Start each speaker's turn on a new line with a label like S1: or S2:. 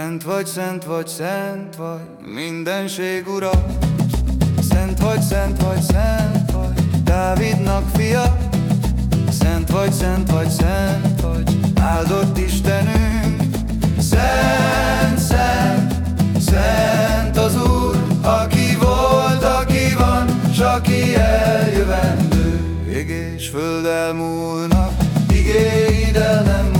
S1: Szent vagy, szent vagy, szent vagy, mindenség ura. Szent vagy, szent vagy, szent vagy, Dávidnak fia. Szent vagy, szent vagy, szent vagy, áldott Istenünk. Szent, szent, szent az Úr, aki volt, aki van, s aki eljövendő. Ég és föld elmúlnak, igéid el nem